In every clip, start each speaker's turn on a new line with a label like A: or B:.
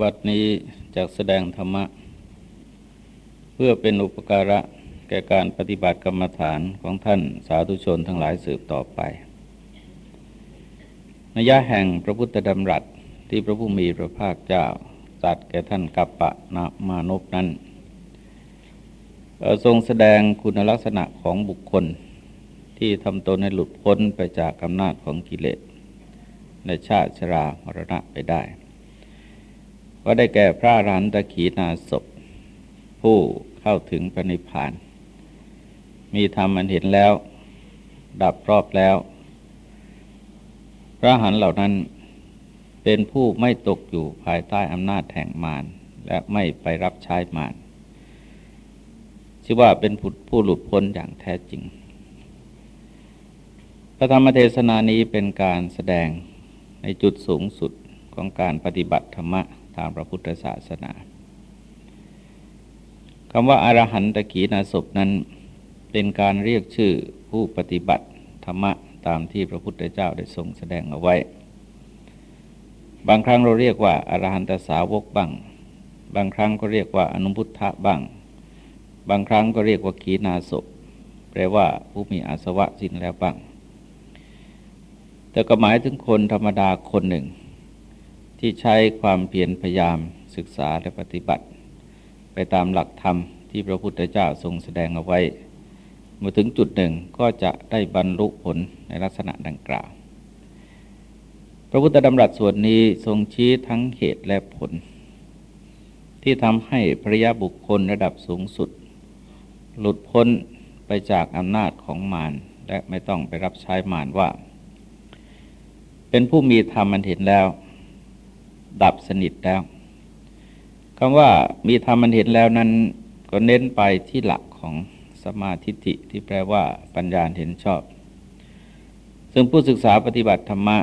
A: บัดนี้จากแสดงธรรมะ เพื่อเป็นอุปการะแก่การปฏิบัติกรรมฐานของท่านสาธุชนทั้งหลายสืบต่อไปนยะแห่งพระพุทธดำรัสที่พระผู้มีพระภาคเจ้าตัดแก่ท่านกัปปะนามานพนั้น ทรงแสดงคุณลักษณะของบุคคลที่ทำตนให้หลุดพ้นไปจากอำนาจของกิเลสในชาติชรามรณะไปได้ ก็ได้แก่พระอรหันตขีนาศพผู้เข้าถึงพระนิพพาน มีธรรมอันเห็นแล้ว ดับรอบแล้ว พระหันเหล่านั้นเป็นผู้ไม่ตกอยู่ภายใต้อำนาจแห่งมารและไม่ไปรับใช้มารชื่อว่าเป็นผู้หลุดพ้นอย่างแท้จริง พระธรรมเทศนานี้เป็นการแสดงในจุดสูงสุดของการปฏิบัติธรรมะ ทางพระพุทธศาสนาคำว่าอารหันตขีนาศพนั้นเป็นการเรียกชื่อผู้ปฏิบัติธรรมะตามที่พระพุทธเจ้าได้ทรงแสดงเอาไว้ บางครั้งเราเรียกว่าอารหันตสาวกบ้าง บางครั้งก็เรียกว่าอนุพุทธะบ้าง บางครั้งก็เรียกว่าขีนาศพแปลว่าผู้มีอาสวะสิ้นแล้วบ้าง แต่ก็หมายถึงคนธรรมดาคนหนึ่ง ที่ใช้ความเพียรพยายามศึกษาและปฏิบัติ ไปตามหลักธรรมที่พระพุทธเจ้าทรงแสดงเอาไว้ เมื่อถึงจุดหนึ่งก็จะได้บรรลุผลในลักษณะดังกล่าว พระพุทธดำรัสส่วนนี้ทรงชี้ทั้งเหตุและผล ที่ทำให้พระยาบุคคลระดับสูงสุด หลุดพ้นไปจากอำนาจของมารและไม่ต้องไปรับใช้มารว่า เป็นผู้มีธรรมมันเห็นแล้ว ดับสนิทแล้วคำว่ามีธรรมมันเห็นแล้วนั้นก็เน้นไปที่หลักของสมาธิิที่แปลว่าปัญญาเห็นชอบ ซึ่งผู้ศึกษาปฏิบัติธรรมะ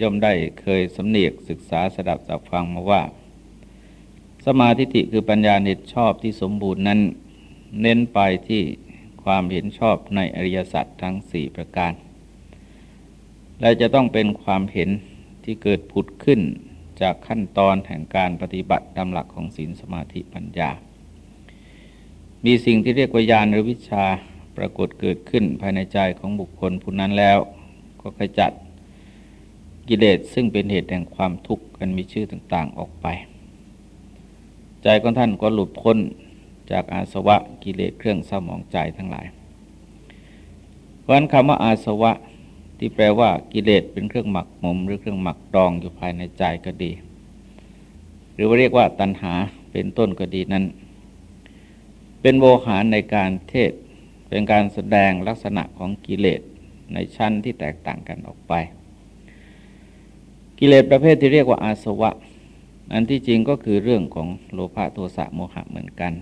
A: ย่อมได้เคยสำเนียกศึกษาสดับสับฟังมาว่า สมาธิิคือปัญญาเห็นชอบที่สมบูรณ์นั้น เน้นไปที่ความเห็นชอบในอริยสัจทั้งสี่ประการ และจะต้องเป็นความเห็นที่เกิดผุดขึ้น จากขั้นตอนแห่งการปฏิบัติตามหลักของศีลสมาธิปัญญา มีสิ่งที่เรียกว่าญาณหรือวิชาปรากฏเกิดขึ้นภายในใจของบุคคลผู้นั้นแล้ว ก็ขจัดกิเลสซึ่งเป็นเหตุแห่งความทุกข์กันมีชื่อต่างๆออกไป ใจของท่านก็หลุดพ้นจากอาสวะกิเลสเครื่องเศร้าหมองใจทั้งหลาย เพราะนั้นคำว่าอาสวะ ที่แปลว่ากิเลสเป็นเครื่องหมักหมม หรือเครื่องหมักดองอยู่ภายในใจก็ดี หรือว่าเรียกว่าตัณหาเป็นต้นก็ดีนั้น เป็นโวหารในการเทศเป็นการแสดงลักษณะของกิเลสในชั้นที่แตกต่างกันออกไป กิเลสประเภทที่เรียกว่าอาสวะ อันที่จริงก็คือเรื่องของโลภะโทสะโมหะเหมือนกัน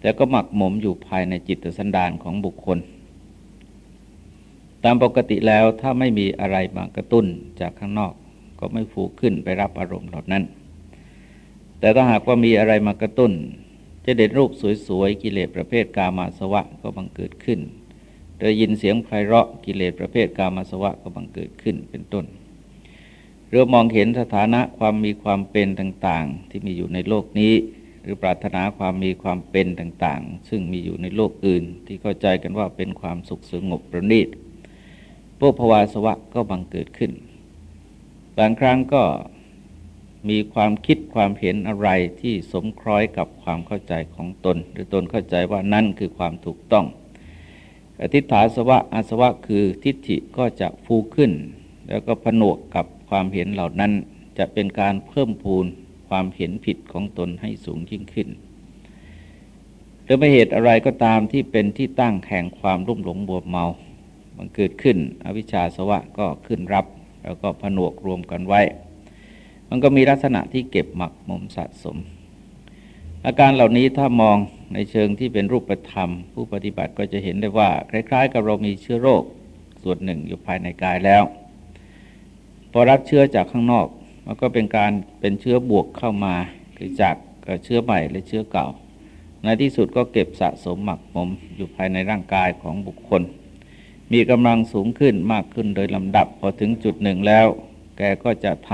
A: แต่ก็หมักหมมอยู่ภายในจิตสันดานของบุคคล ตามปกติแล้วถ้าไม่มีอะไรมากระตุ้นจากข้างนอก ก็ไม่ฟูขึ้นไปรับอารมณ์เหล่านั้น แต่ถ้าหากว่ามีอะไรมากระตุ้น จะเด่นรูปสวยๆ กิเลสประเภทกามาสวะก็บังเกิดขึ้นได้ยินเสียงไพเราะกิเลสประเภทกามาสวะก็บังเกิดขึ้นเป็นต้นเรือมองเห็นสถานะความมีความเป็นต่างๆ ที่มีอยู่ในโลกนี้ หรือปรารถนาความมีความเป็นต่างๆ ซึ่งมีอยู่ในโลกอื่น ที่เข้าใจกันว่าเป็นความสุขสงบประณีต พวกภวาสวะก็บังเกิดขึ้น บางครั้งก็มีความคิดความเห็นอะไรที่สมคล้อยกับความเข้าใจของตน หรือตนเข้าใจว่านั่นคือความถูกต้อง อธิฐาสวะอาสวะคือทิฏฐิก็จะฟูขึ้น แล้วก็ผนวกกับความเห็นเหล่านั้นจะเป็นการเพิ่มพูนความเห็นผิดของตนให้สูงยิ่งขึ้นหรือไม่เหตุอะไรก็ตามที่เป็นที่ตั้งแห่งความรุ่มหลงบวมเมา มันเกิดขึ้น อวิชชาสวะก็ขึ้นรับ แล้วก็ผนวกรวมกันไว้ มันก็มีลักษณะที่เก็บหมักหมมสะสม อาการเหล่านี้ถ้ามองในเชิงที่เป็นรูปธรรม ผู้ปฏิบัติก็จะเห็นได้ว่า คล้าย ๆ กับเรามีเชื้อโรคส่วนหนึ่งอยู่ภายในกายแล้ว พอรับเชื้อจากข้างนอก มันก็เป็นการเป็นเชื้อบวกเข้ามาคือจากเชื้อใหม่และเชื้อเก่า ในที่สุดก็เก็บสะสมหมักหมมอยู่ภายในร่างกายของบุคคล มีกำลังสูงขึ้นมากขึ้นโดยลำดับพอถึงจุดหนึ่งแล้ว แกก็จะท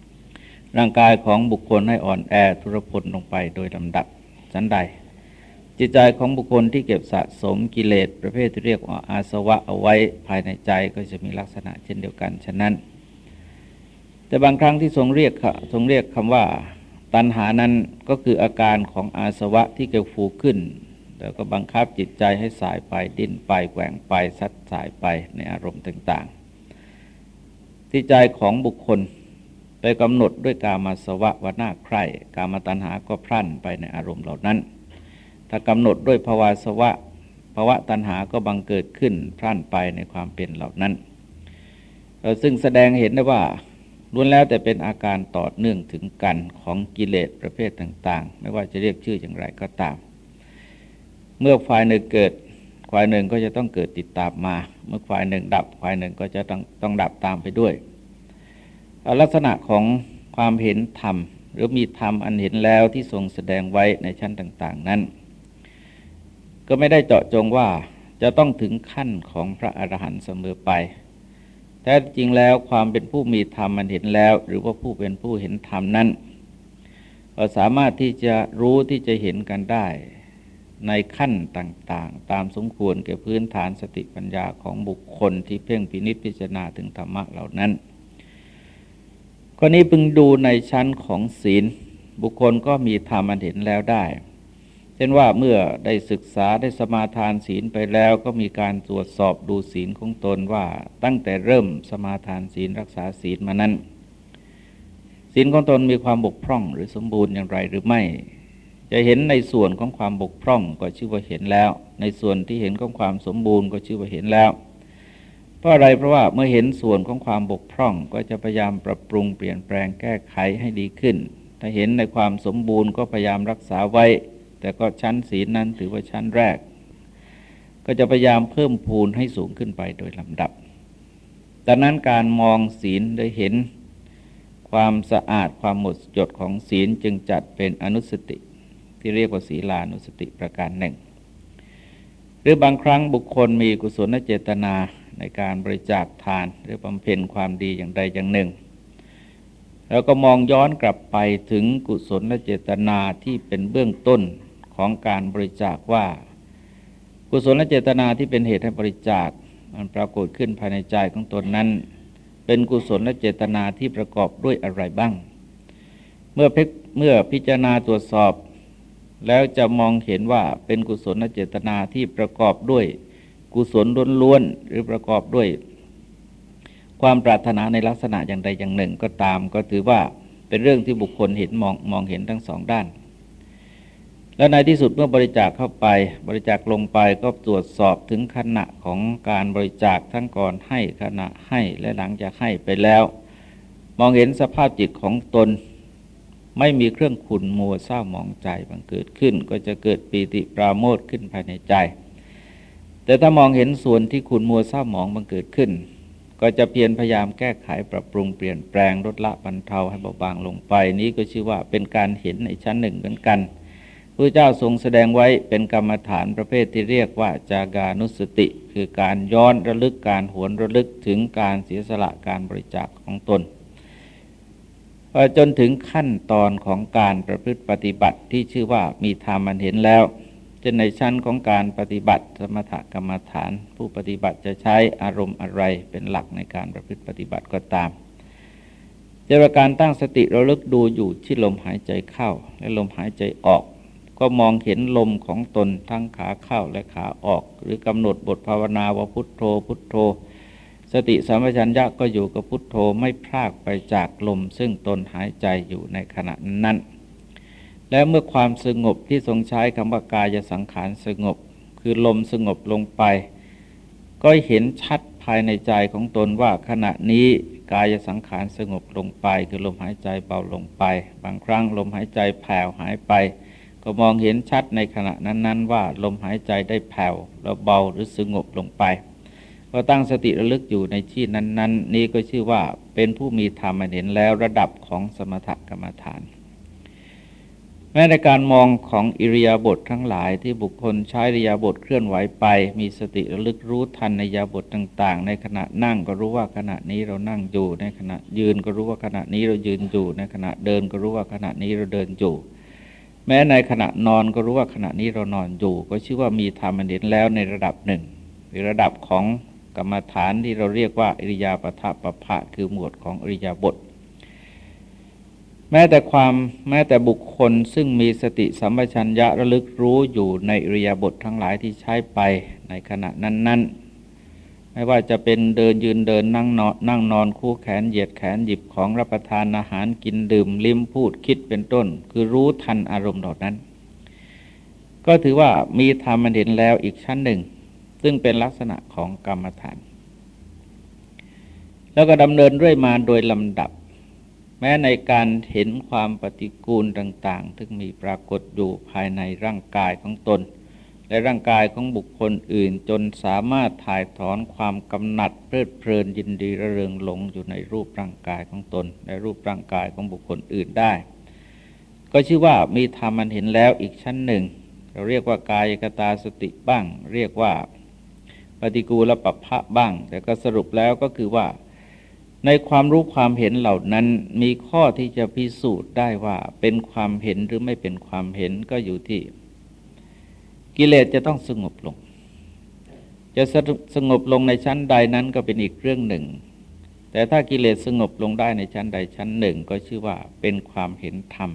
A: ำร่างกายของบุคคลให้อ่อนแอทุรพลลงไปโดยลำดับสันใด จิตใจของบุคคลที่เก็บสะสมกิเลสประเภทที่เรียกว่าอาสวะเอาไว้ภายในใจก็จะมีลักษณะเช่นเดียวกันฉะนั้น แต่บางครั้งที่ทรงเรียกทรงเรียกคำว่า ตัณหานั้นก็คืออาการของอาสวะที่เกิดฟูขึ้น แล้วก็บังคับจิตใจให้สายไปดิ้นไปแกว่งไปซัดสายไปในอารมณ์ต่าง ๆ ที่ใจของบุคคลไปกำหนดด้วยกามาสวะวนาใคร่กามาตัณหาก็พรั่นไปในอารมณ์เหล่านั้น ถ้ากำหนดด้วยภาวาสวะภาวะตัณหาก็บังเกิดขึ้นพรั่นไปในความเป็นเหล่านั้น ซึ่งแสดงเห็นได้ว่าล้วนแล้วแต่เป็นอาการต่อเนื่องถึงกันของกิเลสประเภทต่าง ๆ ไม่ว่าจะเรียกชื่ออย่างไรก็ตาม เมื่อฝ่ายหนึ่งเกิดฝ่ายหนึ่งก็จะต้องเกิดติดตามมา เมื่อฝ่ายหนึ่งดับฝ่ายหนึ่งก็จะต้องต้องดับตามไปด้วย ลักษณะของความเห็นธรรม หรือมีธรรมอันเห็นแล้วที่ทรงแสดงไว้ในชั้นต่าง ๆ นั้น ก็ไม่ได้เจาะจงว่าจะต้องถึงขั้นของพระอรหันต์เสมอไปแท้จริงแล้วความเป็นผู้มีธรรมมันเห็นแล้ว หรือว่าผู้เป็นผู้เห็นธรรมนั้นก็สามารถที่จะรู้ที่จะเห็นกันได้ ในขั้นต่างๆ ตามสมควรแก่พื้นฐานสติปัญญาของบุคคลที่เพ่งพินิจพิจารณาถึงธรรมะเหล่านั้นข้อนี้พึงดูในชั้นของศีล บุคคลก็มีธรรมอันเห็นแล้วได้ เช่นว่าเมื่อได้ศึกษาได้สมาทานศีลไปแล้วก็มีการตรวจสอบดูศีลของตนว่าตั้งแต่เริ่มสมาทานศีลรักษาศีลมานั้นศีลของตนมีความบกพร่องหรือสมบูรณ์อย่างไรหรือไม่ จะเห็นในส่วนของความบกพร่องก็ชื่อว่าเห็นแล้ว ในส่วนที่เห็นของความสมบูรณ์ก็ชื่อว่าเห็นแล้ว เพราะอะไรเพราะว่าเมื่อเห็นส่วนของความบกพร่อง ก็จะพยายามปรับปรุงเปลี่ยนแปลงแก้ไขให้ดีขึ้น ถ้าเห็นในความสมบูรณ์ก็พยายามรักษาไว้ แต่ก็ชั้นศีลนั้นถือว่าชั้นแรก ก็จะพยายามเพิ่มพูนให้สูงขึ้นไปโดยลำดับดังนั้นการมองศีลได้เห็น ความสะอาดความหมดจดของศีลจึงจัดเป็นอนุสติ ที่เรียกว่าศีลานุสติประการหนึ่ง หรือบางครั้งบุคคลมีกุศลเจตนาในการบริจาคทาน หรือบำเพ็ญความดีอย่างใดอย่างหนึ่ง แล้วก็มองย้อนกลับไปถึงกุศลและเจตนาที่เป็นเบื้องต้นของการบริจาคว่า กุศลและเจตนาที่เป็นเหตุให้บริจาค มันปรากฏขึ้นภายในใจของตนนั้น เป็นกุศลและเจตนาที่ประกอบด้วยอะไรบ้าง เมื่อเมื่อพิจารณาตรวจสอบ แล้วจะมองเห็นว่าเป็นกุศลเจตนาที่ประกอบด้วยกุศลล้วนๆหรือประกอบด้วย ความปรารถนาในลักษณะอย่างใดอย่างหนึ่งก็ตาม ก็ถือว่าเป็นเรื่องที่บุคคลเห็นมองมองเห็นทั้งสองด้าน และในที่สุดเมื่อบริจาคเข้าไปบริจาคลงไปก็ตรวจสอบถึงขณะของการบริจาคทั้งก่อนให้ขณะให้และหลังจากให้ไปแล้ว มองเห็นสภาพจิตของตน ไม่มีเครื่องขุนมัวเศร้าหมองใจบังเกิดขึ้น ก็จะเกิดปีติปราโมทขึ้นภายในใจ แต่ถ้ามองเห็นส่วนที่ขุนมัวเศร้าหมองบังเกิดขึ้น ก็จะเพียรพยายามแก้ไขปรับปรุงเปลี่ยนแปลงลดละบรรเทาให้เบาบางลงไป นี้ก็ชื่อว่าเป็นการเห็นในชั้นหนึ่งเหมือนกันพระเจ้าทรงแสดงไว้เป็นกรรมฐานประเภทที่เรียกว่าจากานุสติ คือการย้อนระลึกการหวนระลึกถึงการเสียสละการบริจาคของตน จนถึงขั้นตอนของการประพฤติปฏิบัติที่ชื่อว่ามีธรรมมันเห็นแล้วช่นในชั้นของการปฏิบัติสมถกรรมฐาน ผู้ปฏิบัติจะใช้อารมณ์อะไรเป็นหลักในการประพฤติปฏิบัติก็ตามเจรการตั้งสติระลึกดูอยู่ที่ลมหายใจเข้า และลมหายใจออก ก็มองเห็นลมของตนทั้งขาเข้าและขาออก หรือกำหนดบทภาวนาว่าพุทโธพุทโธ สติสัมปชัญญะก็อยู่กับพุทโธไม่พลากไปจากลม ซึ่งตนหายใจอยู่ในขณะนั้น แล้วเมื่อความสงบที่ทรงใช้คำว่ากายสังขารสงบ คือลมสงบลงไป ก็เห็นชัดภายในใจของตนว่าขณะนี้กายสังขารสงบลงไป คือลมหายใจเบาลงไป บางครั้งลมหายใจแผ่วหายไป ก็มองเห็นชัดในขณะนั้น ๆ ว่าลมหายใจได้แผ่วแล้วเบาหรือสงบลงไป ก็ตั้งสติระลึกอยู่ในที่นั้นๆนี้ก็ชื่อว่าเป็นผู้มีธรรมเห็นแล้วระดับของสมถกรรมฐาน แม้ในการมองของอิริยาบถททั้งหลายที่บุคคลใช้อิริยาบถเคลื่อนไหวไป มีสติระลึกรู้ทันในยาบทต่าง ๆ ในขณะนั่งก็รู้ว่าขณะนี้เรานั่งอยู่ ในขณะยืนก็รู้ว่าขณะนี้เรายืนอยู่ ในขณะเดินก็รู้ว่าขณะนี้เราเดินอยู่แม้ในขณะนอนก็รู้ว่าขณะนี้เรานอนอยู่ ก็ชื่อว่ามีธรรมเห็นแล้วในระดับหนึ่งในระดับของ กรรมฐานที่เราเรียกว่า อิริยาปถะปะพะคือหมวดของอริยาบถแม้แต่ความแม้แต่บุคคลซึ่งมีสติสัมปชัญญะระลึกรู้อยู่ในอริยาบททั้งหลายที่ใช้ไปในขณะนั้น ๆไม่ว่าจะเป็นเดินยืนเดินนั่งนอนนั่งนอนคู่แขนเหยียดแขนหยิบของรับประทานอาหารกินดื่ม ลิ้มพูดคิดเป็นต้น คือรู้ทันอารมณ์เหล่านั้น ก็ถือว่ามีธรรมเห็นแล้วอีกชั้นหนึ่ง ซึ่งเป็นลักษณะของกรรมฐาน แล้วก็ดำเนินเรื่อยมาโดยลำดับ แม้ในการเห็นความปฏิกูลต่างๆที่มีปรากฏอยู่ภายในร่างกายของตน และร่างกายของบุคคลอื่นจนสามารถถ่ายถอนความกำหนัดเพลิดเพลินยินดีระเริงหลงอยู่ในรูปร่างกายของตน และรูปร่างกายของบุคคลอื่นได้ ก็ชื่อว่ามีธรรมันเห็นแล้วอีกชั้นหนึ่งเราเรียกว่ากายกตาสติบ้าง เรียกว่า ฏิกูลปัปพะบ้าง แต่ก็สรุปแล้วก็คือว่า ในความรู้ความเห็นเหล่านั้นมีข้อที่จะพิสูจน์ได้ว่าเป็นความเห็นหรือไม่เป็นความเห็นก็อยู่ที่ กิเลสจะต้องสงบลง จะสงบลงในชั้นใดนั้นก็เป็นอีกเรื่องหนึ่ง แต่ถ้ากิเลสสงบลงได้ในชั้นใดชั้นหนึ่ง ก็ชื่อว่าเป็นความเห็นธรรม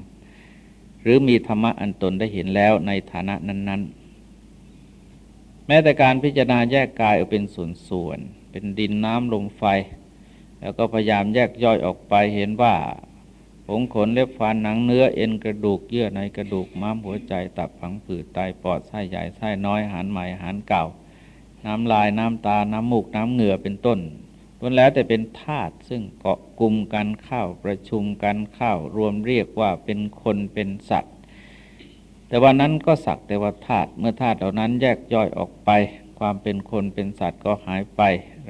A: หรือมีธรรมะอันตนได้เห็นแล้วในฐานะนั้น ๆ แม้แต่การพิจารณาแยกกายออกเป็นส่วนๆ เป็นดินน้ำลมไฟ แล้วก็พยายามแยกย่อยออกไปเห็นว่าผมขนเล็บฟันหนังเนื้อเอ็นกระดูกเยื่อในกระดูกม้ามหัวใจตับผังผืดไตปอดไส้ใหญ่ไส้น้อยหารใหม่หารเก่า น้ำลายน้ำตาน้ำมูกน้ำเหงื่อเป็นต้นล้วนแล้วแต่เป็นธาตุซึ่งเกาะกลุ่มกันเข้าประชุมกันเข้ารวมเรียกว่าเป็นคนเป็นสัตว์ แต่วันนั้นก็สักแต่ว่าธาตุเมื่อธาตุเหล่านั้นแยกย่อยออกไป ความเป็นคนเป็นสัตว์ก็หายไป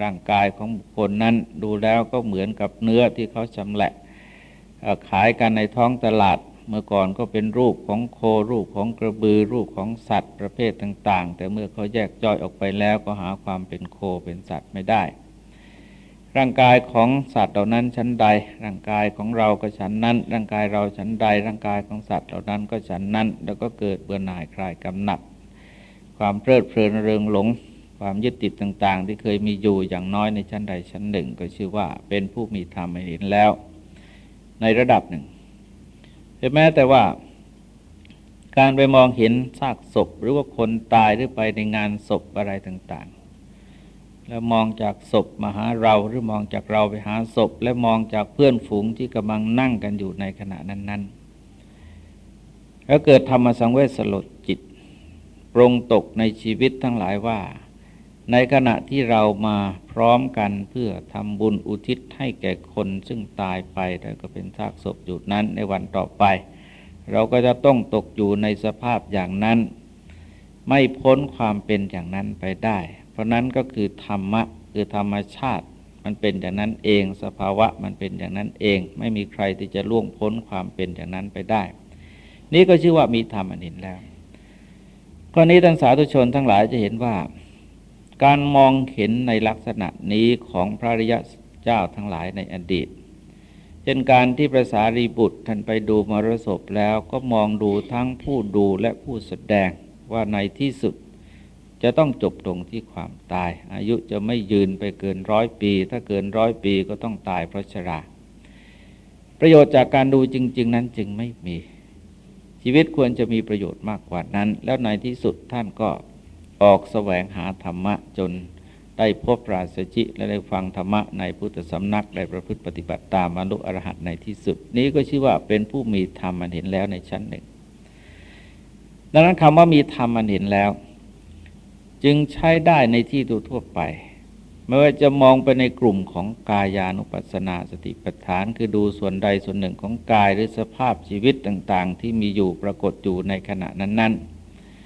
A: ร่างกายของบุคคลนั้นดูแล้วก็เหมือนกับเนื้อที่เขาชำแหละขายกันในท้องตลาดเมื่อก่อนก็เป็นรูปของโครูปของกระบือรูปของสัตว์ประเภทต่าง ๆ แต่เมื่อเขาแยกย่อยออกไปแล้วก็หาความเป็นโคเป็นสัตว์ไม่ได้ ร่างกายของสัตว์เหล่านั้นชั้นใด ร่างกายของเราก็ชั้นนั้น ร่างกายเราชั้นใด ร่างกายของสัตว์เหล่านั้นก็ชั้นนั้น แล้วก็เกิดเบื่อหน่ายคลายกำหนัด ความเพลิดเพลินเริงหลง ความยึดติดต่าง ๆ ที่เคยมีอยู่อย่างน้อยในชั้นใดชั้นหนึ่ง ก็ชื่อว่าเป็นผู้มีธรรมเห็นแล้ว ในระดับหนึ่งแม้แต่ว่า การไปมองเห็นซากศพหรือว่าคนตายหรือไปในงานศพอะไรต่างๆ แล้วมองจากศพมาหาเราหรือมองจากเราไปหาศพ และมองจากเพื่อนฝูงที่กำลังนั่งกันอยู่ในขณะนั้น ๆ แล้วเกิดธรรมสังเวชสลดจิต ปรงตกในชีวิตทั้งหลายว่า ในขณะที่เรามาพร้อมกันเพื่อทำบุญอุทิศให้แก่คนซึ่งตายไปแต่ก็เป็นซากศพอยู่นั้นในวันต่อไป เราก็จะต้องตกอยู่ในสภาพอย่างนั้น ไม่พ้นความเป็นอย่างนั้นไปได้ ราะนั้นก็คือธรรมะคือธรรมชาติ มันเป็นอย่างนั้นเอง สภาวะมันเป็นอย่างนั้นเอง ไม่มีใครที่จะล่วงพ้นความเป็นอย่างนั้นไปได้ นี่ก็ชื่อว่ามีธรรมอันเห็นแล้วข้อนี้ท่านสาธุชนทั้งหลายจะเห็นว่า การมองเห็นในลักษณะนี้ของพระริยเจ้าทั้งหลายในอดีตเช่นการที่พระสารีบุตรท่านไปดูมรสพแล้วก็มองดูทั้งผู้ดูและผู้แสดงว่าในที่สุด จะต้องจบตรงที่ความตาย อายุจะไม่ยืนไปเกินร้อยปี ถ้าเกินร้อยปีก็ต้องตายเพราะชรา ประโยชน์จากการดูจริง ๆ นั้นจึงไม่มี ชีวิตควรจะมีประโยชน์มากกว่านั้น แล้วในที่สุดท่านก็ออกแสวงหาธรรมะจนได้พบราศจิและได้ฟังธรรมะในพุทธสำนักได้ประพฤติปฏิบัติตามมนุษย์อรหัตในที่สุด นี้ก็ชื่อว่าเป็นผู้มีธรรมมันเห็นแล้วในชั้นหนึ่ง ดังนั้นคำว่ามีธรรมมันเห็นแล้ว จึงใช้ได้ในที่ทั่วไป ไม่ว่าจะมองไปในกลุ่มของกายานุปัสสนาสติปัฏฐาน คือดูส่วนใดส่วนหนึ่งของกายหรือสภาพชีวิตต่างๆ ที่มีอยู่ปรากฏอยู่ในขณะนั้น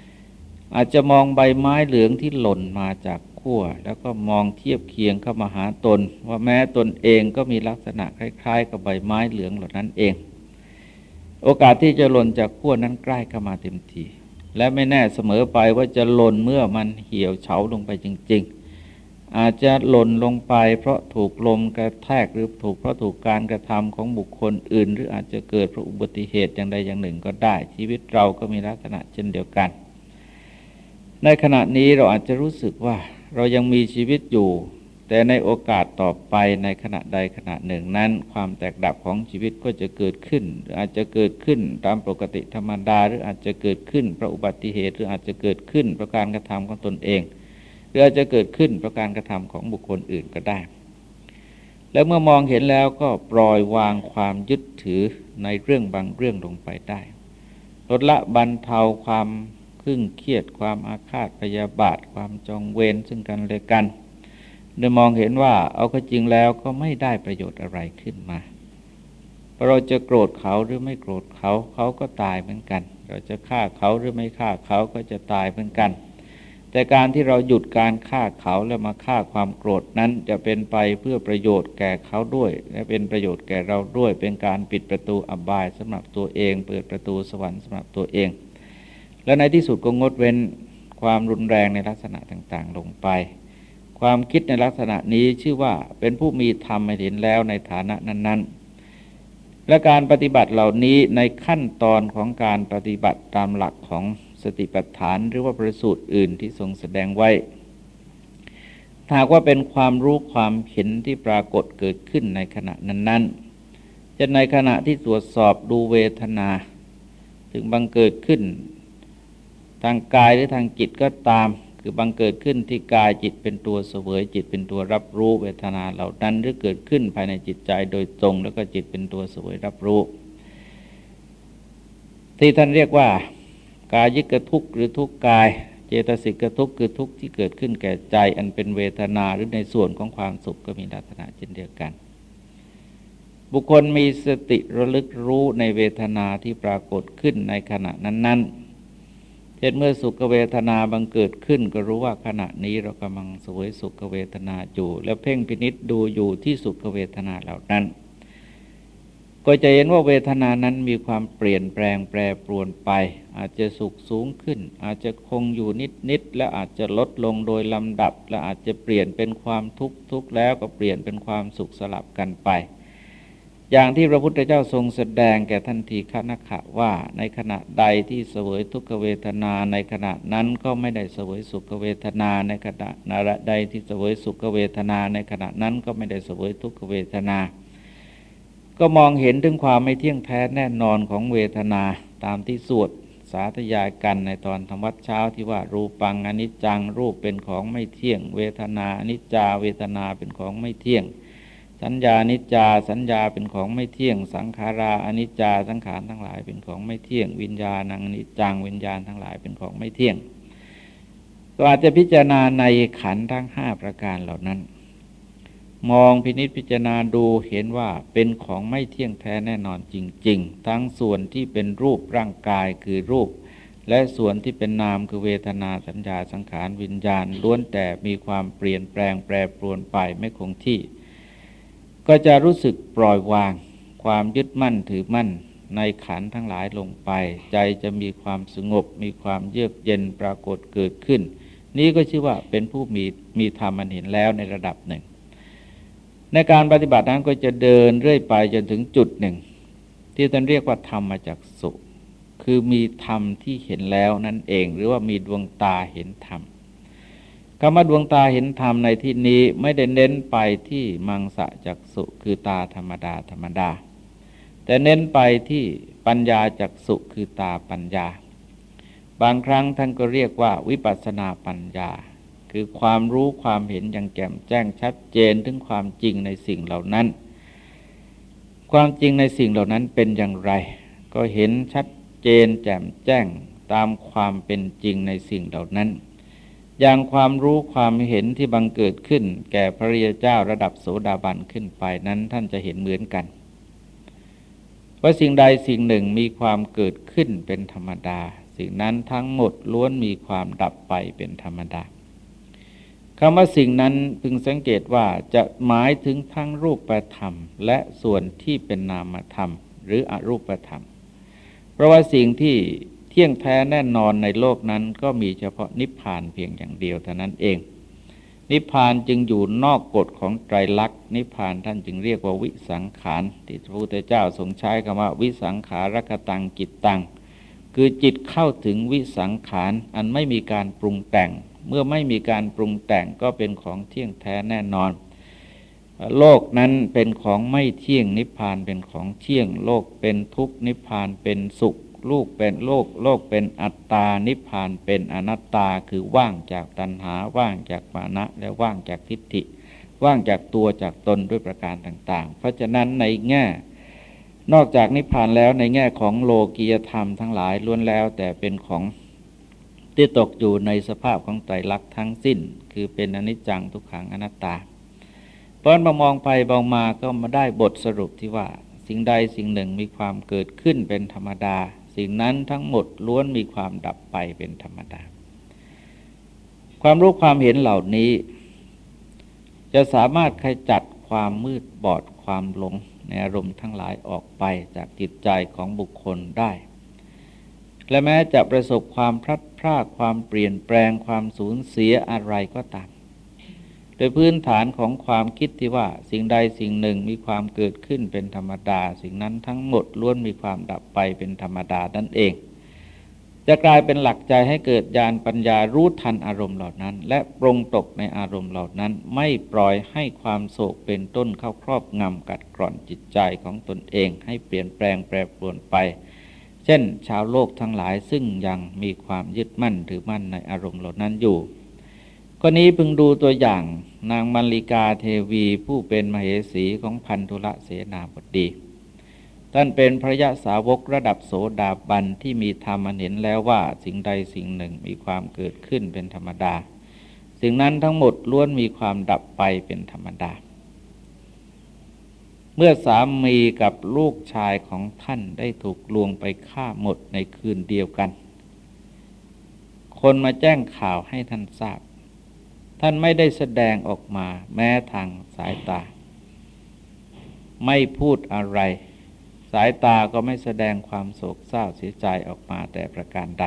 A: ๆ อาจจะมองใบไม้เหลืองที่หล่นมาจากขั้วแล้วก็มองเทียบเคียงเข้ามาหาตน ว่าแม้ตนเองก็มีลักษณะคล้าย ๆ กับใบไม้เหลืองเหล่านั้นเอง โอกาสที่จะหล่นจากขั้วนั้นใกล้เข้ามาเต็มที และไม่แน่เสมอไปว่าจะหล่นเมื่อมันเหี่ยวเฉาลงไปจริง ๆ อาจจะหล่นลงไปเพราะถูกลมกระแทกหรือถูกเพราะถูกการกระทำของบุคคลอื่น หรืออาจจะเกิดเพราะอุบัติเหตุอย่างใดอย่างหนึ่งก็ได้ ชีวิตเราก็มีลักษณะเช่นเดียวกัน ในขณะนี้เราอาจจะรู้สึกว่าเรายังมีชีวิตอยู่ แต่ในโอกาสต่อไปในขณะใดขณะหนึ่งนั้น ความแตกดับของชีวิตก็จะเกิดขึ้น หรืออาจจะเกิดขึ้นตามปกติธรรมดา หรืออาจจะเกิดขึ้นเพราะอุบัติเหตุ หรืออาจจะเกิดขึ้นเพราะการกระทำของตนเอง หรืออาจจะเกิดขึ้นเพราะการกระทำของบุคคลอื่นก็ได้ แล้วเมื่อมองเห็นแล้วก็ปล่อยวางความยึดถือในเรื่องบางเรื่องลงไปได้ลดละบรรเทาความครึ่งเครียดความอาฆาตพยาบาท ความจองเวรซึ่งกันและกัน โดยมองเห็นว่าเอาก็จริงแล้วก็ไม่ได้ประโยชน์อะไรขึ้นมาเราจะโกรธเขาหรือไม่โกรธเขาเขาก็ตายเหมือนกัน เราจะฆ่าเขาหรือไม่ฆ่าเขาก็จะตายเหมือนกัน แต่การที่เราหยุดการฆ่าเขาแล้วมาฆ่าความโกรธนั้นจะเป็นไปเพื่อประโยชน์แก่เขาด้วย และเป็นประโยชน์แก่เราด้วย เป็นการปิดประตูอบายสำหรับตัวเอง เปิดประตูสวรรค์สำหรับตัวเอง และในที่สุดก็งดเว้นความรุนแรงในลักษณะต่างๆ ลงไป ความคิดในลักษณะนี้ชื่อว่าเป็นผู้มีธรรมเห็นแล้วในฐานะนั้น ๆ และการปฏิบัติเหล่านี้ในขั้นตอนของการปฏิบัติตามหลักของสติปัฏฐานหรือว่าประสูตรอื่นที่ทรงแสดงไว้หากว่าเป็นความรู้ความเห็นที่ปรากฏเกิดขึ้นในขณะนั้น ๆ จะในขณะที่ตรวจสอบดูเวทนา ถึงบังเกิดขึ้น ทางกายหรือทางจิตก็ตาม คือบังเกิดขึ้นที่กายจิตเป็นตัวเสวยจิตเป็นตัวรับรู้เวทนาเหล่านั้นหรือเกิดขึ้นภายในจิตใจโดยตรง แล้วก็จิตเป็นตัวเสวยรับรู้ ที่ท่านเรียกว่า กายิกทุกหรือทุกกาย เจตสิกทุกคือทุกที่เกิดขึ้นแก่ใจ อันเป็นเวทนาหรือในส่วนของความสุขก็มีลักษณะเช่นเดียวกัน บุคคลมีสติระลึกรู้ในเวทนาที่ปรากฏขึ้นในขณะนั้น ๆ ช่นเมื่อสุขเวทนาบังเกิดขึ้นก็รู้ว่าขณะนี้เรากำลังสวยสุขเวทนาอยู่ แล้วเพ่งพินิษดูอยู่ที่สุขเวทนาเหล่านั้น ก็จะเห็นว่าเวทนานั้นมีความเปลี่ยนแปลงแปรปรวนไป อาจจะสุขสูงขึ้น อาจจะคงอยู่นิดนิดแล้วอาจจะลดลงโดยลำดับ และอาจจะเปลี่ยนเป็นความทุกข์ทุกข์แล้วก็เปลี่ยนเป็นความสุขสลับกันไป อย่างที่พระพุทธเจ้าทรงแสดงแก่ท่านทีฆนักขะว่า ในขณะใดที่เสวยทุกขเวทนาในขณะนั้นก็ไม่ได้เสวยสุขเวทนาในขณะนาระใดที่เสวยสุขเวทนาในขณะนั้นก็ไม่ได้เสวยทุกขเวทนา ก็มองเห็นถึงความไม่เที่ยงแท้แน่นอนของเวทนาตามที่สวดสาธยายกันในตอนธรรมวัดเช้าที่ว่ารูปังอนิจจังรูปเป็นของไม่เที่ยง เวทนาอนิจจาเวทนาเป็นของไม่เที่ยง สัญญานิจจาสัญญาเป็นของไม่เที่ยง สังขาราอนิจจาสังขารทั้งหลายเป็นของไม่เที่ยง วิญญาณังนิจจังวิญญาณทั้งหลายเป็นของไม่เที่ยง ก็อาจจะพิจารณาในขันทั้งห้าประการเหล่านั้น มองพินิษพิจารณาดูเห็นว่าเป็นของไม่เที่ยงแท้แน่นอนจริง ๆ ทั้งส่วนที่เป็นรูปร่างกายคือรูป และส่วนที่เป็นนามคือเวทนาสัญญาสังขารวิญญาณล้วนแต่มีความเปลี่ยนแปลงแปรปรวนไปไม่คงที่ ก็จะรู้สึกปล่อยวาง ความยึดมั่นถือมั่น ในขันทั้งหลายลงไป ใจจะมีความสงบ มีความเยือกเย็นปรากฏเกิดขึ้น นี้ก็ชื่อว่าเป็นผู้มีมีธรรมมันเห็นแล้วในระดับหนึ่ง ในการปฏิบัตินั้นก็จะเดินเรื่อยไปจนถึงจุดหนึ่ง ที่ท่านเรียกว่าธรรมมาจากสุคือมีธรรมที่เห็นแล้วนั่นเอง หรือว่ามีดวงตาเห็นธรรม คำว่าดวงตาเห็นธรรมในที่นี้ไม่ได้เน้นไปที่มังสะจักสุคือตาธรรมดาธรรมดา แต่เน้นไปที่ปัญญาจักสุคือตาปัญญา บางครั้งท่านก็เรียกว่าวิปัสนาปัญญา คือความรู้ความเห็นอย่างแจ่มแจ้งชัดเจนถึงความจริงในสิ่งเหล่านั้น ความจริงในสิ่งเหล่านั้นเป็นอย่างไร ก็เห็นชัดเจนแจ่มแจ้งตามความเป็นจริงในสิ่งเหล่านั้น อย่างความรู้ความเห็นที่บังเกิดขึ้น แก่พระริยเจ้าระดับโสดาบันขึ้นไปนั้นท่านจะเห็นเหมือนกันว่าสิ่งใดสิ่งหนึ่งมีความเกิดขึ้นเป็นธรรมดา สิ่งนั้นทั้งหมดล้วนมีความดับไปเป็นธรรมดาคำว่าสิ่งนั้นพึงสังเกตว่าจะหมายถึงทั้งรูปธรรม และส่วนที่เป็นนามธรรม หรืออรูปธรรม เพราะว่าสิ่งที่ ที่ยงแท้แน่นอนในโลกนั้นก็มีเฉพาะนิพพานเพียงอย่างเดียวเท่านั้นเอง นิพพานจึงอยู่นอกกฎของไตรลักษณ์นิพพานท่านจึงเรียกว่าวิสังขารที่พระพุทธเจ้าทรงใช้คำว่า วิสังขารกตังกิตตังคือจิตเข้าถึงวิสังขารอันไม่มีการปรุงแต่ง เมื่อไม่มีการปรุงแต่งก็เป็นของเที่ยงแท้แน่นอน โลกนั้นเป็นของไม่เที่ยงนิพพานเป็นของเที่ยง โลกเป็นทุกข์นิพพานเป็นสุข ลูกเป็นโลกโลกเป็นอัตตา นิพพานเป็นอนัตตาคือว่างจากตัณหาว่างจากมานะ และว่างจากทิฏฐิ ว่างจากตัวจากตนด้วยประการต่าง ๆ เพราะฉะนั้นในแง่ นอกจากนิพพานแล้วในแง่ของโลกียธรรมทั้งหลายล้วนแล้ว แต่เป็นของที่ตกอยู่ในสภาพของไตรลักษณ์ทั้งสิ้น คือเป็นอนิจจังทุกขังอนัตตา เพราะมามองไปมองมาก็มาได้บทสรุปที่ว่า สิ่งใดสิ่งหนึ่งมีความเกิดขึ้นเป็นธรรมดา สิ่งนั้นทั้งหมดล้วนมีความดับไปเป็นธรรมดา ความรู้ความเห็นเหล่านี้ จะสามารถขจัดความมืดบอดความหลงในอารมณ์ทั้งหลายออกไปจากจิตใจของบุคคลได้ และแม้จะประสบความพลัดพรากความเปลี่ยนแปลงความสูญเสียอะไรก็ตาม โดยพื้นฐานของความคิดที่ว่าสิ่งใดสิ่งหนึ่งมีความเกิดขึ้นเป็นธรรมดา สิ่งนั้นทั้งหมดล้วนมีความดับไปเป็นธรรมดานั่นเอง จะกลายเป็นหลักใจให้เกิดญาณปัญญารู้ทันอารมณ์เหล่านั้น และปรงตกในอารมณ์เหล่านั้น ไม่ปล่อยให้ความโศกเป็นต้นเข้าครอบงำกัดกร่อนจิตใจของตนเองให้เปลี่ยนแปลงแปรปรวนไป เช่น ชาวโลกทั้งหลายซึ่งยังมีความยึดมั่นถือมั่นในอารมณ์เหล่านั้นอยู่ ก็นี้พึงดูตัวอย่างนางมัลลิกาเทวีผู้เป็นมเหสีของพันธุละเสนาบดี ท่านเป็นพระยะสาวกระดับโสดาบันที่มีธรรมเห็นแล้วว่าสิ่งใดสิ่งหนึ่งมีความเกิดขึ้นเป็นธรรมดา สิ่งนั้นทั้งหมดล้วนมีความดับไปเป็นธรรมดา เมื่อสามีกับลูกชายของท่านได้ถูกลวงไปฆ่าหมดในคืนเดียวกัน คนมาแจ้งข่าวให้ท่านทราบ ท่านไม่ได้แสดงออกมาแม้ทางสายตา ไม่พูดอะไร สายตาก็ไม่แสดงความโศกเศร้าเสียใจออกมาแต่ประการใด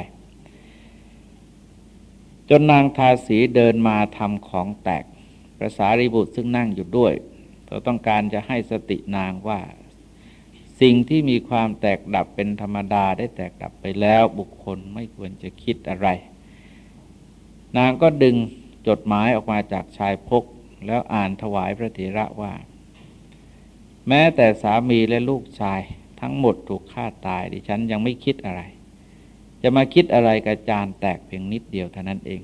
A: จนนางทาสีเดินมาทำของแตกพระสารีบุตรซึ่งนั่งอยู่ด้วยเราต้องการจะให้สตินางว่า สิ่งที่มีความแตกดับเป็นธรรมดาได้แตกดับไปแล้วบุคคลไม่ควรจะคิดอะไร นางก็ดึง จดหมายออกมาจากชายพกแล้วอ่านถวายพระเถระว่า แม้แต่สามีและลูกชายทั้งหมดถูกฆ่าตายดิฉันยังไม่คิดอะไร จะมาคิดอะไรกระจานแตกเพียงนิดเดียวเท่านั้นเอง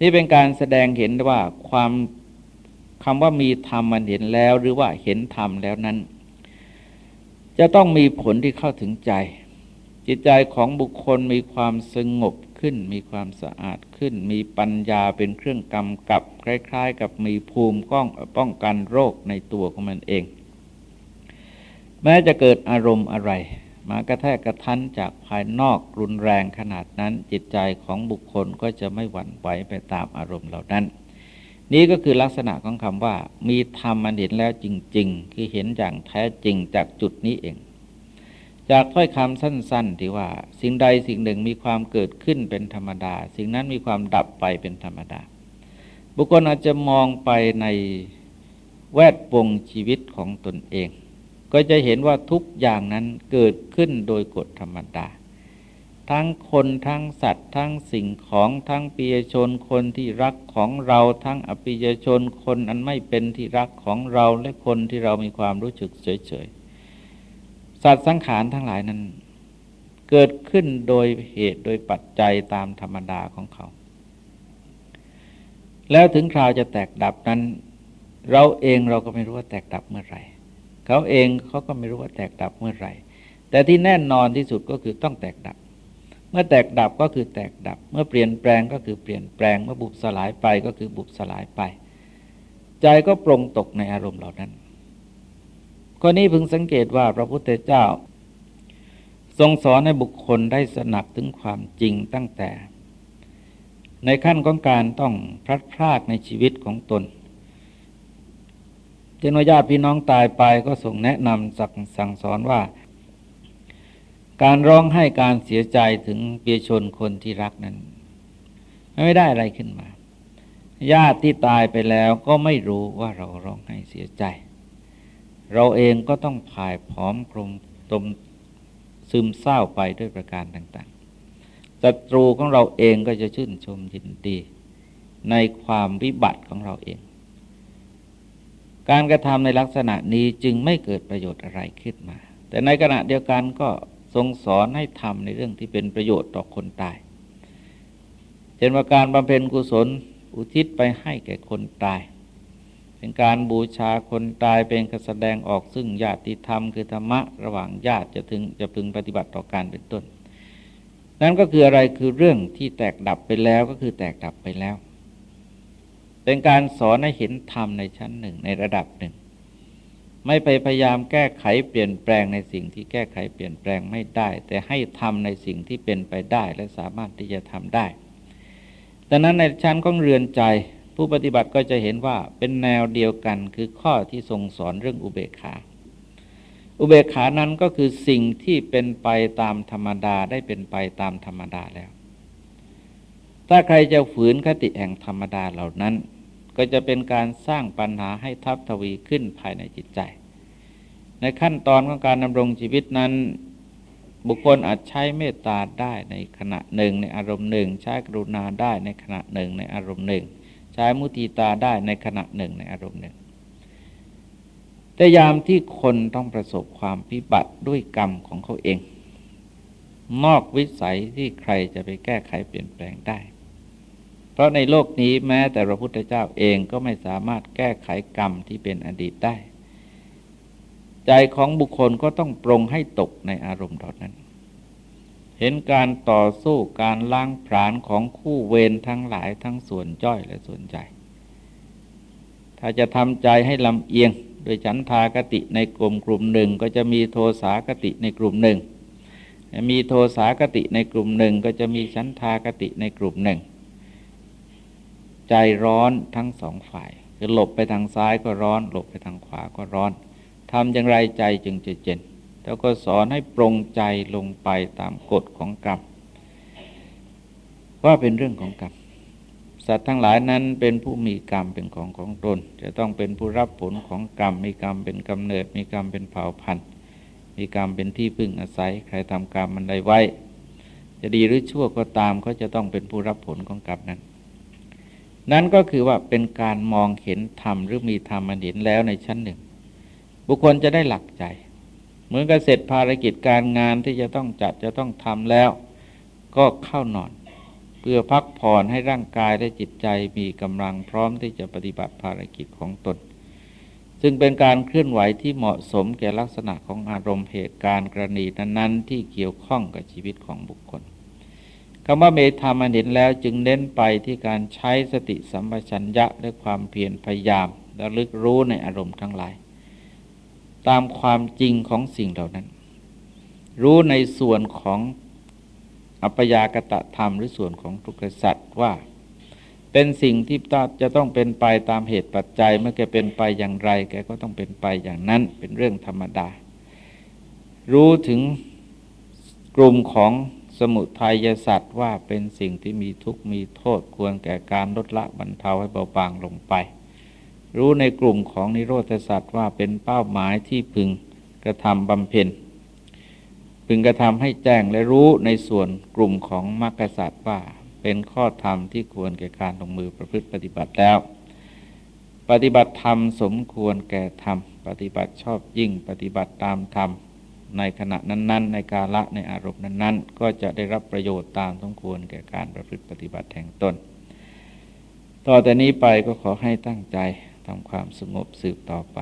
A: นี่เป็นการแสดงเห็นว่าความคำว่ามีธรรมมันเห็นแล้วหรือว่าเห็นธรรมแล้วนั้น จะต้องมีผลที่เข้าถึงใจ จิตใจของบุคคลมีความสงบ ขึ้น มีความสะอาดขึ้น มีปัญญาเป็นเครื่องกำกับ คล้าย ๆ กับมีภูมิก้องป้องกันโรคในตัวของมันเอง แม้จะเกิดอารมณ์อะไร มากระแทกกระทันจากภายนอกรุนแรงขนาดนั้นจิตใจของบุคคลก็จะไม่หวั่นไหวไปตามอารมณ์เหล่านั้น นี้ก็คือลักษณะของคำว่า มีธรรมมันเห็นแล้วจริง ๆ คือเห็นอย่างแท้จริงจากจุดนี้เอง จากถ้อยคำสั้น ๆ ที่ว่า สิ่งใดสิ่งหนึ่งมีความเกิดขึ้นเป็นธรรมดา สิ่งนั้นมีความดับไปเป็นธรรมดา บุคคลอาจจะมองไปในแวดวงชีวิตของตนเอง ก็จะเห็นว่าทุกอย่างนั้นเกิดขึ้นโดยกฎธรรมดา ทั้งคนทั้งสัตว์ ทั้งสิ่งของทั้งปียชนคนที่รักของเราทั้งอปิยชนคนอันไม่เป็นที่รักของเราและคนที่เรามีความรู้สึกเฉยๆ สัตว์สังขารทั้งหลายนั้น เกิดขึ้นโดยเหตุโดยปัจจัยตามธรรมดาของเขา แล้วถึงคราวจะแตกดับนั้น เราเองเราก็ไม่รู้ว่าแตกดับเมื่อไหร่ เขาเองเขาก็ไม่รู้ว่าแตกดับเมื่อไหร่ แต่ที่แน่นอนที่สุดก็คือต้องแตกดับ เมื่อแตกดับก็คือแตกดับ เมื่อเปลี่ยนแปลงก็คือเปลี่ยนแปลง เมื่อบุบสลายไปก็คือบุบสลายไป ใจก็ปรงตกในอารมณ์เหล่านั้น ข้อนี้พึงสังเกตว่าพระพุทธเจ้า ทรงสอนให้บุคคลได้สนักถึงความจริงตั้งแต่ ในขั้นของการต้องพลัดพรากในชีวิตของตนเจ้าญาติพี่น้องตายไปก็ส่งแนะนำสั่งสั่งสอนว่า การร้องไห้การเสียใจถึงเปียชนคนที่รักนั้นไม่ได้อะไรขึ้นมา ญาติที่ตายไปแล้วก็ไม่รู้ว่าเราร้องไห้เสียใจ เราเองก็ต้องผายผอมกลมตมซึมเศร้าไปด้วยประการต่างๆศัตรูของเราเองก็จะชื่นชมยินดี ในความวิบัติของเราเอง การกระทำในลักษณะนี้จึงไม่เกิดประโยชน์อะไรขึ้นมา แต่ในขณะเดียวกันก็ทรงสอนให้ทำในเรื่องที่เป็นประโยชน์ต่อคนตายเช่นว่าการบำเพ็ญกุศลอุทิศไปให้แก่คนตาย เป็นการบูชาคนตายเป็นการแสดงออกซึ่งญาติธรรมคือธรรมะระหว่างญาติจะถึงจะพึงปฏิบัติต่อการเป็นต้น นั้นก็คืออะไรคือเรื่องที่แตกดับไปแล้วก็คือแตกดับไปแล้ว เป็นการสอนให้เห็นธรรมในชั้นหนึ่งในระดับหนึ่ง ไม่ไปพยายามแก้ไขเปลี่ยนแปลงในสิ่งที่แก้ไขเปลี่ยนแปลงไม่ได้ แต่ให้ทำในสิ่งที่เป็นไปได้และสามารถที่จะทำได้ดังนั้นในชั้นของเรือนใจ ผู้ปฏิบัติก็จะเห็นว่าเป็นแนวเดียวกันคือข้อที่ทรงสอนเรื่องอุเบกขา อุเบกขานั้นก็คือสิ่งที่เป็นไปตามธรรมดาได้เป็นไปตามธรรมดาแล้ว ถ้าใครจะฝืนคติแห่งธรรมดาเหล่านั้น ก็จะเป็นการสร้างปัญหาให้ทับทวีขึ้นภายในจิตใจ ในขั้นตอนของการดำรงชีวิตนั้นบุคคลอาจใช้เมตตาได้ในขณะหนึ่งในอารมณ์หนึ่ง ใช้กรุณาได้ในขณะหนึ่งในอารมณ์หนึ่ง ใช้มุติตาได้ในขณะหนึ่งในอารมณ์หนึ่ง แต่ยามที่คนต้องประสบความพิบัติด้วยกรรมของเขาเอง นอกวิสัยที่ใครจะไปแก้ไขเปลี่ยนแปลงได้ เพราะในโลกนี้แม้แต่พระพุทธเจ้าเองก็ไม่สามารถแก้ไขกรรมที่เป็นอดีตได้ ใจของบุคคลก็ต้องปรงให้ตกในอารมณ์ดอนั้น ห็นการต่อสู้การล้างผลาญของคู่เวรทั้งหลายทั้งส่วนจ้อยและส่วนใจถ้าจะทำใจให้ลำเอียง โดยฉันทากติในกลุ่มกลุ่มหนึ่งก็จะมีโทสากติในกลุ่มหนึ่ง มีโทสากติในกลุ่มหนึ่งก็จะมีฉันทากติในกลุ่มหนึ่ง ใจร้อนทั้งสองฝ่าย คือหลบไปทางซ้ายก็ร้อน หลบไปทางขวาก็ร้อนทำอย่างไรใจจึงจะเย็น แล้วก็สอนให้ปรงใจลงไปตามกฎของกรรมว่าเป็นเรื่องของกรรมสัตว์ทั้งหลายนั้นเป็นผู้มีกรรมเป็นของของตน จะต้องเป็นผู้รับผลของกรรม มีกรรมเป็นกำเนิด มีกรรมเป็นเผ่าพันธุ์ มีกรรมเป็นที่พึ่งอาศัย ใครทำกรรมมันใดไว้ จะดีหรือชั่วก็ตามเขาจะต้องเป็นผู้รับผลของกรรมนั้น นั้นก็คือว่าเป็นการมองเห็นธรรมหรือมีธรรมอันเห็นแล้วในชั้นหนึ่ง บุคคลจะได้หลักใจ มือนกับเสร็จภารกิจการงานที่จะต้องจัดจะต้องทำแล้ว ก็เข้านอน เพื่อพักผ่อนให้ร่างกายและจิตใจมีกำลังพร้อมที่จะปฏิบัติภารกิจของตน ซึ่งเป็นการเคลื่อนไหวที่เหมาะสมแก่ลักษณะของอารมณ์เหตุการณ์กรณีนั้นๆ ที่เกี่ยวข้องกับชีวิตของบุคคลคำว่าเมตตามันเห็นแล้วจึงเน้นไปที่การใช้สติสัมปชัญญะและความเพียรพยายามและลึกรู้ในอารมณ์ทั้งหลาย ตามความจริงของสิ่งเหล่านั้น รู้ในส่วนของอัปยากตะธรรมหรือส่วนของทุกขสัตว์ว่า เป็นสิ่งที่จะต้องเป็นไปตามเหตุปัจจัยเมื่อแกเป็นไปอย่างไร แกก็ต้องเป็นไปอย่างนั้นเป็นเรื่องธรรมดา รู้ถึงกลุ่มของสมุทัยสัตว์ว่าเป็นสิ่งที่มีทุกข์มีโทษควรแก่การลดละบรรเทาให้เบาบางลงไป รู้ในกลุ่มของนิโรธสัตว์ว่าเป็นเป้าหมายที่พึงกระทำบำเพ็ญพึงกระทำให้แจ้งและรู้ในส่วนกลุ่มของมรรคสัตว์ว่าเป็นข้อธรรมที่ควรแก่การลงมือประพฤติปฏิบัติแล้ว ปฏิบัติธรรมสมควรแก่ธรรม ปฏิบัติชอบยิ่งปฏิบัติตามธรรมในขณะนั้น ๆ ในกาละในอารมณ์นั้น ๆ ก็จะได้รับประโยชน์ตามสมควรแก่การประพฤติปฏิบัติแห่งตน ต่อแต่นี้ไปก็ขอให้ตั้งใจ ทำความสงบสืบต่อไป